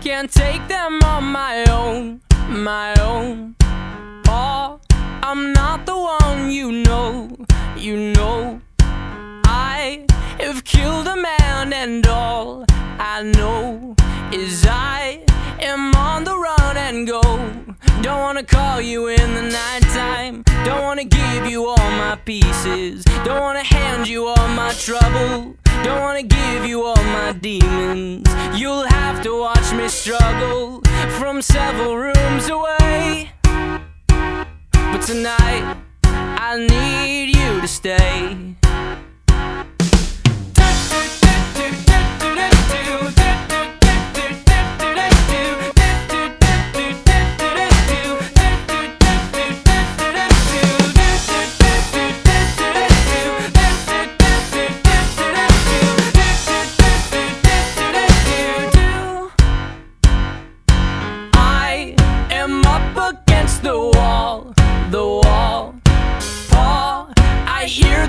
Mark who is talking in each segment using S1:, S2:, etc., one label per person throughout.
S1: Can't take them on my own, my own. Oh, I'm not the one you know, you know. I have killed a man, and all I know is I am on the run and go. Don't wanna call you in the nighttime. Don't wanna give you all my pieces. Don't wanna hand you all my trouble. Don't wanna give you all my demons. You'll have to watch me struggle from several rooms away. But tonight, I need you to stay.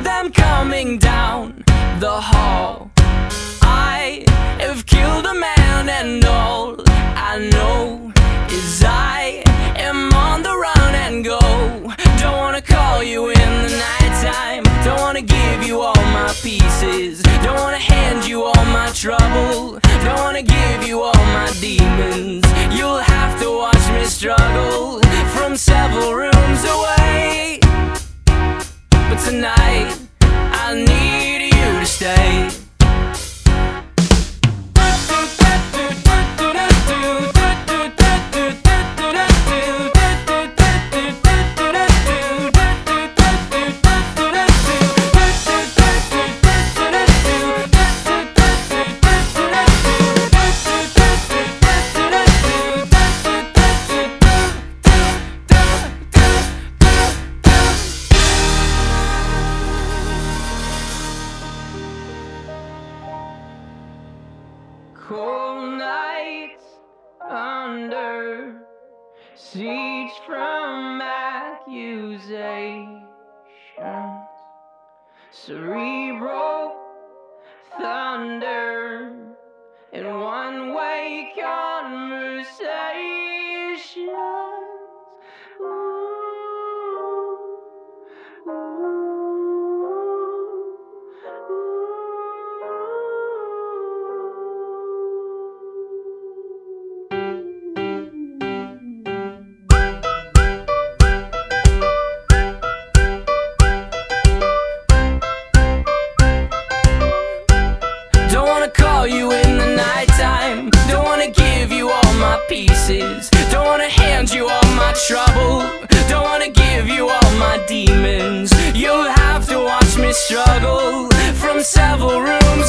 S1: Them coming down the hall. I have killed a man, and all I know is I am on the run and go. Don't wanna call you in the nighttime. Don't wanna give you all my pieces. Don't wanna hand you all my trouble. Don't wanna give you all my demons. You'll have to watch me struggle from several Cold nights under siege from accusations, cerebral thunder, my pieces. Don't wanna hand you all my trouble. Don't wanna give you all my demons. You'll have to watch me struggle from several rooms